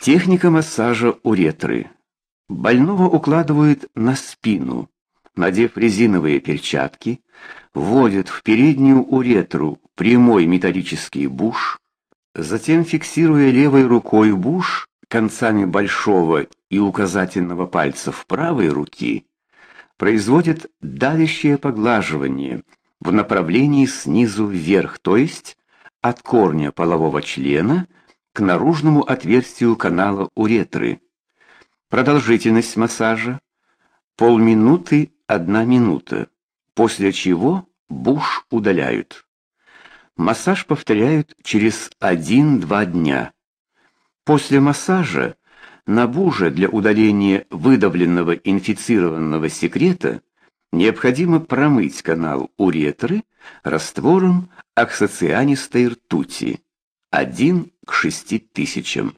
Техника массажа уретры. Больного укладывают на спину, надев резиновые перчатки, вводят в переднюю уретру прямой металлический буш, затем фиксируя левой рукой буш концами большого и указательного пальцев правой руки, производят давящее поглаживание в направлении снизу вверх, то есть от корня полового члена наружному отверстию канала уретры. Продолжительность массажа полминуты одна минута, после чего буш удаляют. Массаж повторяют через 1-2 дня. После массажа на буже для удаления выдавленного инфицированного секрета необходимо промыть канал уретры раствором оксацианистой ртути 1 к 6 тысячам.